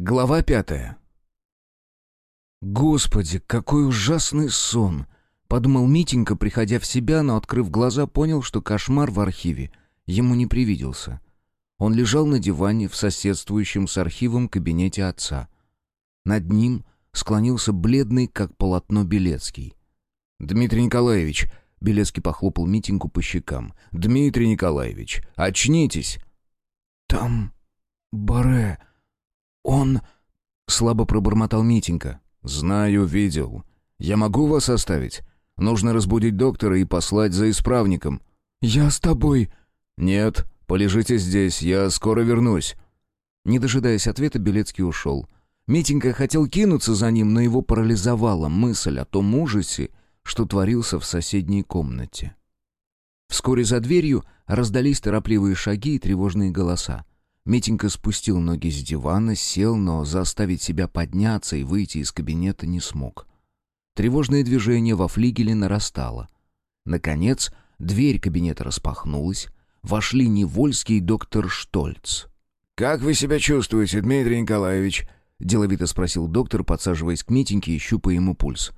Глава пятая. «Господи, какой ужасный сон!» — подумал Митенька, приходя в себя, но, открыв глаза, понял, что кошмар в архиве ему не привиделся. Он лежал на диване в соседствующем с архивом кабинете отца. Над ним склонился бледный, как полотно, Белецкий. «Дмитрий Николаевич!» — Белецкий похлопал Митеньку по щекам. «Дмитрий Николаевич, очнитесь!» «Там... Баре... он...» — слабо пробормотал Митенька. «Знаю, видел. Я могу вас оставить? Нужно разбудить доктора и послать за исправником». «Я с тобой». «Нет, полежите здесь, я скоро вернусь». Не дожидаясь ответа, Белецкий ушел. Митенька хотел кинуться за ним, но его парализовала мысль о том ужасе, что творился в соседней комнате. Вскоре за дверью раздались торопливые шаги и тревожные голоса. Митенька спустил ноги с дивана, сел, но заставить себя подняться и выйти из кабинета не смог. Тревожное движение во флигеле нарастало. Наконец, дверь кабинета распахнулась. Вошли Невольский и доктор Штольц. «Как вы себя чувствуете, Дмитрий Николаевич?» — деловито спросил доктор, подсаживаясь к Митеньке и щупая ему пульс.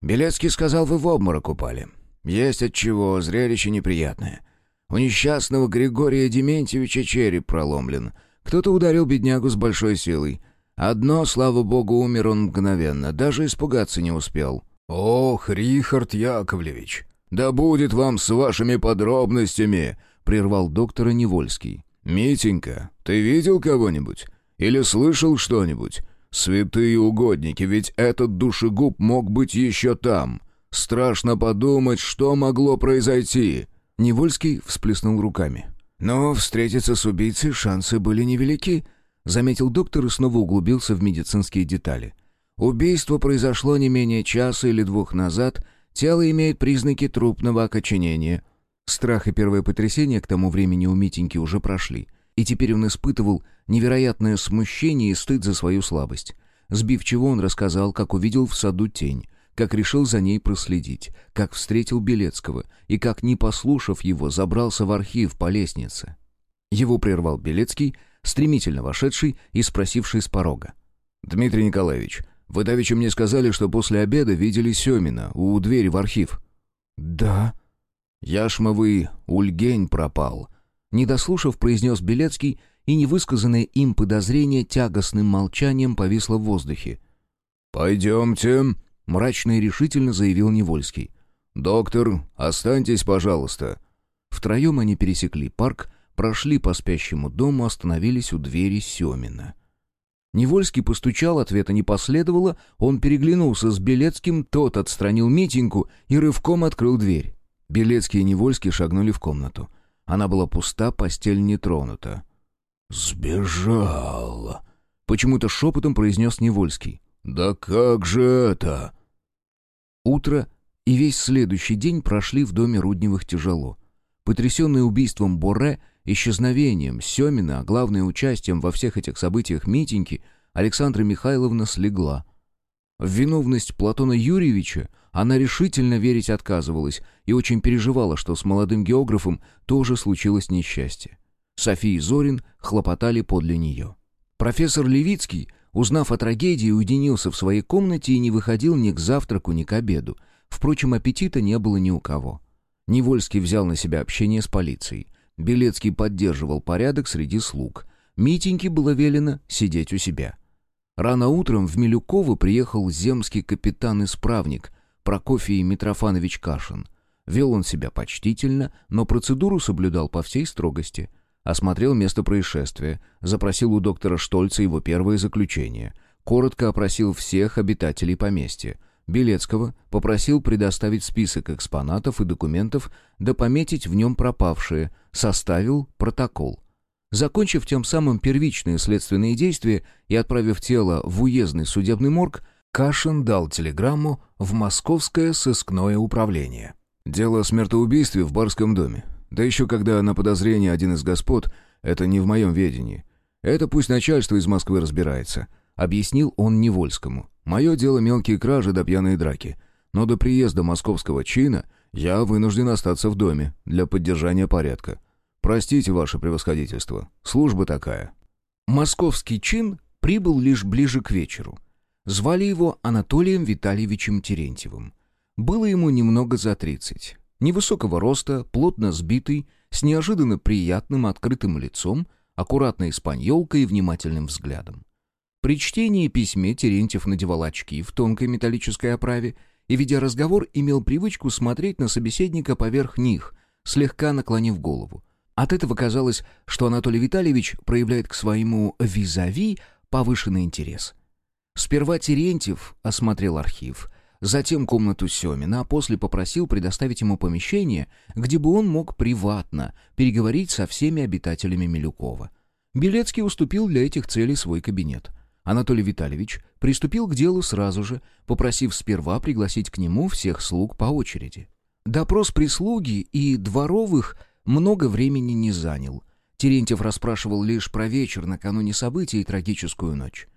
«Белецкий сказал, вы в обморок упали. Есть от чего, зрелище неприятное. У несчастного Григория Дементьевича череп проломлен. Кто-то ударил беднягу с большой силой. Одно, слава богу, умер он мгновенно, даже испугаться не успел. «Ох, Рихард Яковлевич, да будет вам с вашими подробностями!» — прервал доктора Невольский. «Митенька, ты видел кого-нибудь? Или слышал что-нибудь? Святые угодники, ведь этот душегуб мог быть еще там. Страшно подумать, что могло произойти!» Невольский всплеснул руками. «Но встретиться с убийцей шансы были невелики», — заметил доктор и снова углубился в медицинские детали. «Убийство произошло не менее часа или двух назад, тело имеет признаки трупного окоченения». Страх и первое потрясение к тому времени у Митеньки уже прошли, и теперь он испытывал невероятное смущение и стыд за свою слабость. Сбив чего он рассказал, как увидел в саду тень, как решил за ней проследить, как встретил Белецкого и как, не послушав его, забрался в архив по лестнице. Его прервал Белецкий, стремительно вошедший и спросивший с порога. «Дмитрий Николаевич, вы давеча мне сказали, что после обеда видели Семина у двери в архив». «Да». «Яшмовый Ульгень пропал». Не дослушав, произнес Белецкий, и невысказанное им подозрение тягостным молчанием повисло в воздухе. «Пойдемте», — мрачно и решительно заявил Невольский. «Доктор, останьтесь, пожалуйста». Втроем они пересекли парк, прошли по спящему дому, остановились у двери Семина. Невольский постучал, ответа не последовало, он переглянулся с Белецким, тот отстранил Митеньку и рывком открыл дверь. Белецкий и Невольский шагнули в комнату. Она была пуста, постель не тронута. «Сбежал!» — почему-то шепотом произнес Невольский. «Да как же это?» Утро и весь следующий день прошли в доме Рудневых тяжело. Потрясенный убийством Боре, исчезновением Семина, а главное участием во всех этих событиях Митеньки, Александра Михайловна слегла. В виновность Платона Юрьевича она решительно верить отказывалась и очень переживала, что с молодым географом тоже случилось несчастье. София и Зорин хлопотали подле нее. Профессор Левицкий Узнав о трагедии, уединился в своей комнате и не выходил ни к завтраку, ни к обеду. Впрочем, аппетита не было ни у кого. Невольский взял на себя общение с полицией. Белецкий поддерживал порядок среди слуг. Митеньке было велено сидеть у себя. Рано утром в Милюково приехал земский капитан-исправник Прокофий Митрофанович Кашин. Вел он себя почтительно, но процедуру соблюдал по всей строгости – Осмотрел место происшествия, запросил у доктора Штольца его первое заключение. Коротко опросил всех обитателей поместья. Белецкого попросил предоставить список экспонатов и документов, да пометить в нем пропавшие, составил протокол. Закончив тем самым первичные следственные действия и отправив тело в уездный судебный морг, Кашин дал телеграмму в Московское сыскное управление. «Дело о смертоубийстве в барском доме. Да еще когда на подозрение один из господ, это не в моем ведении. Это пусть начальство из Москвы разбирается», — объяснил он Невольскому. «Мое дело мелкие кражи да пьяные драки. Но до приезда московского чина я вынужден остаться в доме для поддержания порядка. Простите ваше превосходительство, служба такая». Московский чин прибыл лишь ближе к вечеру. Звали его Анатолием Витальевичем Терентьевым. Было ему немного за тридцать. Невысокого роста, плотно сбитый, с неожиданно приятным открытым лицом, аккуратной испаньолкой и внимательным взглядом. При чтении письме Терентьев надевал очки в тонкой металлической оправе и, ведя разговор, имел привычку смотреть на собеседника поверх них, слегка наклонив голову. От этого казалось, что Анатолий Витальевич проявляет к своему визави повышенный интерес. Сперва Терентьев осмотрел архив, затем комнату Семина, а после попросил предоставить ему помещение, где бы он мог приватно переговорить со всеми обитателями Милюкова. Белецкий уступил для этих целей свой кабинет. Анатолий Витальевич приступил к делу сразу же, попросив сперва пригласить к нему всех слуг по очереди. Допрос прислуги и дворовых много времени не занял. Терентьев расспрашивал лишь про вечер накануне событий и трагическую ночь.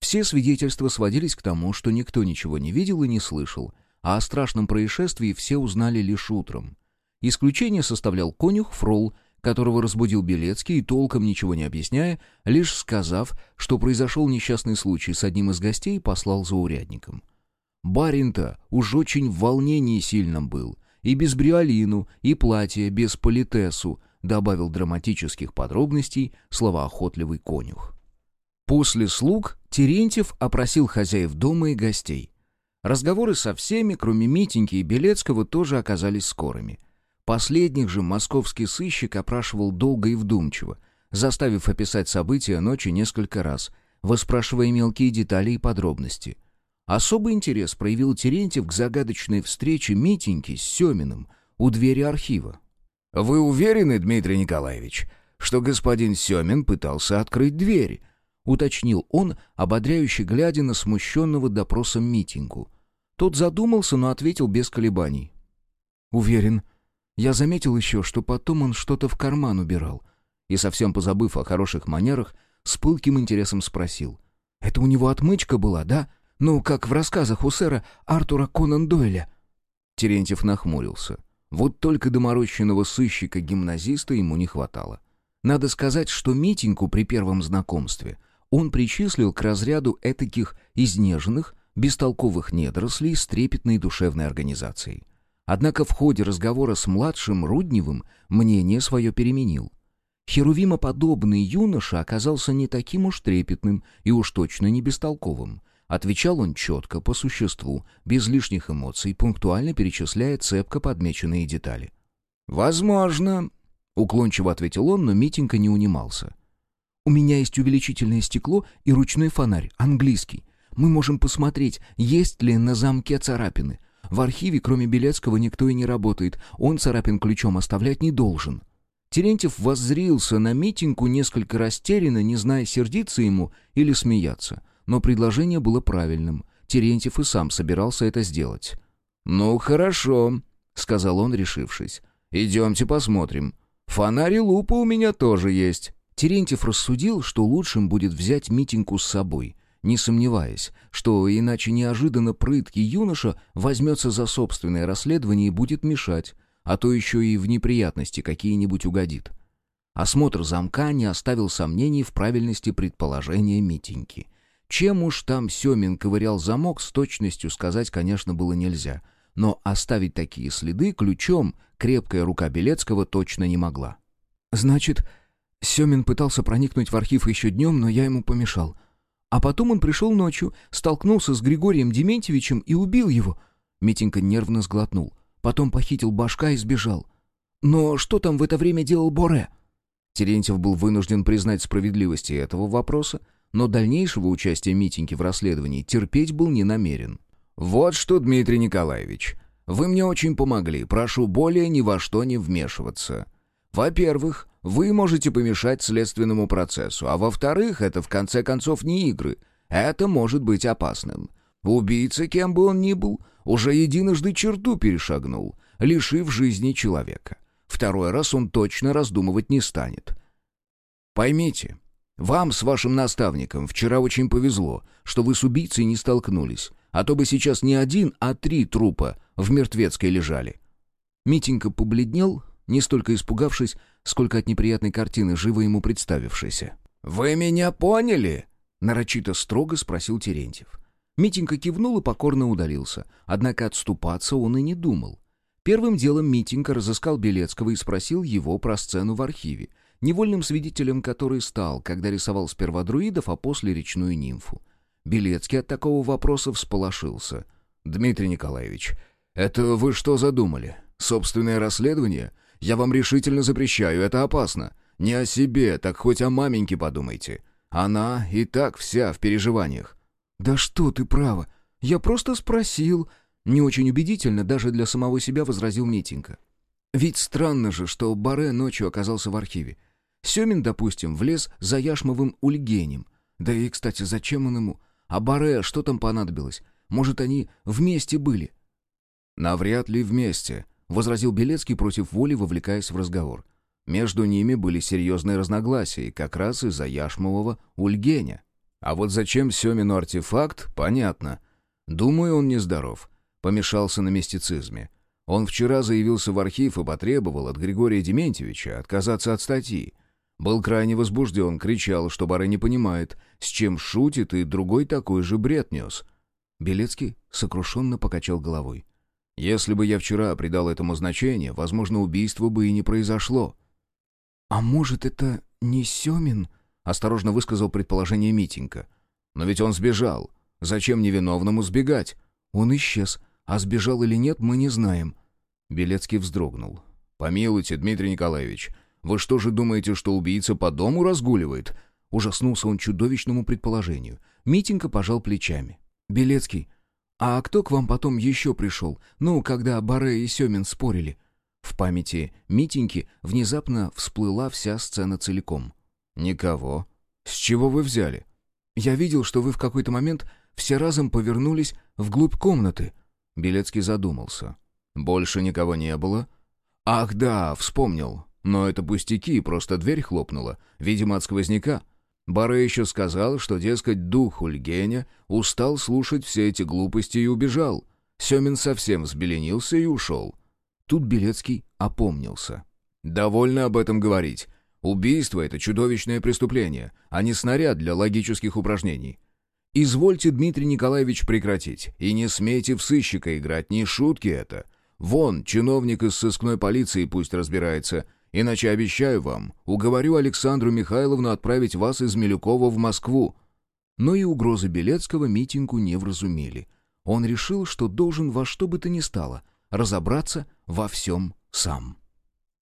Все свидетельства сводились к тому, что никто ничего не видел и не слышал, а о страшном происшествии все узнали лишь утром. Исключение составлял конюх Фрол, которого разбудил Белецкий, толком ничего не объясняя, лишь сказав, что произошел несчастный случай с одним из гостей и послал за урядником. Барин-то уж очень в волнении сильном был, и без бриолину, и платье без политесу, добавил драматических подробностей словоохотливый конюх. После слуг Терентьев опросил хозяев дома и гостей. Разговоры со всеми, кроме Митеньки и Белецкого, тоже оказались скорыми. Последних же московский сыщик опрашивал долго и вдумчиво, заставив описать события ночи несколько раз, выспрашивая мелкие детали и подробности. Особый интерес проявил Терентьев к загадочной встрече Митеньки с Семиным у двери архива. «Вы уверены, Дмитрий Николаевич, что господин Семин пытался открыть дверь?» Уточнил он, ободряюще глядя на смущенного допросом митингу. Тот задумался, но ответил без колебаний. «Уверен. Я заметил еще, что потом он что-то в карман убирал». И, совсем позабыв о хороших манерах, с пылким интересом спросил. «Это у него отмычка была, да? Ну, как в рассказах у сэра Артура Конан Дойля?» Терентьев нахмурился. Вот только доморощенного сыщика-гимназиста ему не хватало. Надо сказать, что Митеньку при первом знакомстве он причислил к разряду этаких изнеженных, бестолковых недорослей с трепетной душевной организацией. Однако в ходе разговора с младшим Рудневым мнение свое переменил. Херувимоподобный юноша оказался не таким уж трепетным и уж точно не бестолковым. Отвечал он четко, по существу, без лишних эмоций, пунктуально перечисляя цепко подмеченные детали. «Возможно», — уклончиво ответил он, но Митенька не унимался. У меня есть увеличительное стекло и ручной фонарь, английский. Мы можем посмотреть, есть ли на замке царапины. В архиве, кроме Белецкого, никто и не работает. Он царапин ключом оставлять не должен». Терентьев воззрился на митинку несколько растерянно, не зная, сердиться ему или смеяться. Но предложение было правильным. Терентьев и сам собирался это сделать. «Ну, хорошо», — сказал он, решившись. «Идемте посмотрим. Фонарь и лупа у меня тоже есть». Терентьев рассудил, что лучшим будет взять Митеньку с собой, не сомневаясь, что иначе неожиданно прыткий юноша возьмется за собственное расследование и будет мешать, а то еще и в неприятности какие-нибудь угодит. Осмотр замка не оставил сомнений в правильности предположения Митеньки. Чем уж там Семин ковырял замок, с точностью сказать, конечно, было нельзя, но оставить такие следы ключом крепкая рука Белецкого точно не могла. «Значит, Семин пытался проникнуть в архив еще днем, но я ему помешал. А потом он пришел ночью, столкнулся с Григорием Дементьевичем и убил его. Митенька нервно сглотнул. Потом похитил башка и сбежал. Но что там в это время делал Боре? Терентьев был вынужден признать справедливость этого вопроса, но дальнейшего участия Митеньки в расследовании терпеть был не намерен. «Вот что, Дмитрий Николаевич, вы мне очень помогли, прошу более ни во что не вмешиваться. Во-первых, вы можете помешать следственному процессу, а во-вторых, это в конце концов не игры. Это может быть опасным. Убийца, кем бы он ни был, уже единожды черту перешагнул, лишив жизни человека. Второй раз он точно раздумывать не станет. Поймите, вам с вашим наставником вчера очень повезло, что вы с убийцей не столкнулись, а то бы сейчас не один, а три трупа в мертвецкой лежали. Митенька побледнел, не столько испугавшись, сколько от неприятной картины, живо ему представившейся. «Вы меня поняли?» Нарочито строго спросил Терентьев. Митенька кивнул и покорно удалился, однако отступаться он и не думал. Первым делом Митенька разыскал Белецкого и спросил его про сцену в архиве, невольным свидетелем которой стал, когда рисовал сперва друидов, а после речную нимфу. Белецкий от такого вопроса всполошился. «Дмитрий Николаевич, это вы что задумали? Собственное расследование? Я вам решительно запрещаю, это опасно. Не о себе, так хоть о маменьке подумайте. Она и так вся в переживаниях». «Да что ты, право. Я просто спросил». Не очень убедительно даже для самого себя возразил Митенька. Ведь странно же, что Баре ночью оказался в архиве. Семин, допустим, влез за Яшмовым Ульгенем. Да и, кстати, зачем он ему? А Баре что там понадобилось? Может, они вместе были? «Навряд ли вместе», — возразил Белецкий против воли, вовлекаясь в разговор. Между ними были серьезные разногласия, как раз из-за Яшмового Ульгеня. А вот зачем Семину артефакт, понятно. Думаю, он нездоров. Помешался на мистицизме. Он вчера заявился в архив и потребовал от Григория Дементьевича отказаться от статьи. Был крайне возбужден, кричал, что Бары не понимает, с чем шутит, и другой такой же бред нес. Белецкий сокрушенно покачал головой. «Если бы я вчера придал этому значение, возможно, убийство бы и не произошло». «А может, это не Семин?» — осторожно высказал предположение Митенька. «Но ведь он сбежал. Зачем невиновному сбегать?» «Он исчез, а сбежал или нет, мы не знаем». Белецкий вздрогнул. «Помилуйте, Дмитрий Николаевич, вы что же думаете, что убийца по дому разгуливает?» Ужаснулся он чудовищному предположению. Митенька пожал плечами. «Белецкий, а кто к вам потом еще пришел? Ну, когда Баре и Семин спорили?» В памяти Митеньки внезапно всплыла вся сцена целиком. «Никого. С чего вы взяли?» «Я видел, что вы в какой-то момент все разом повернулись вглубь комнаты». Белецкий задумался. «Больше никого не было?» «Ах да, вспомнил. Но это пустяки, просто дверь хлопнула. Видимо, от сквозняка. Баре еще сказал, что, дескать, дух Ульгеня устал слушать все эти глупости и убежал. Семин совсем взбеленился и ушел. Тут Белецкий опомнился. «Довольно об этом говорить. Убийство — это чудовищное преступление, а не снаряд для логических упражнений. Извольте, Дмитрий Николаевич, прекратить. И не смейте в сыщика играть, не шутки это. Вон, чиновник из сыскной полиции пусть разбирается. Иначе, обещаю вам, уговорю Александру Михайловну отправить вас из Милюкова в Москву». Но и угрозы Белецкого митингу не вразумели. Он решил, что должен во что бы то ни стало разобраться во всем сам.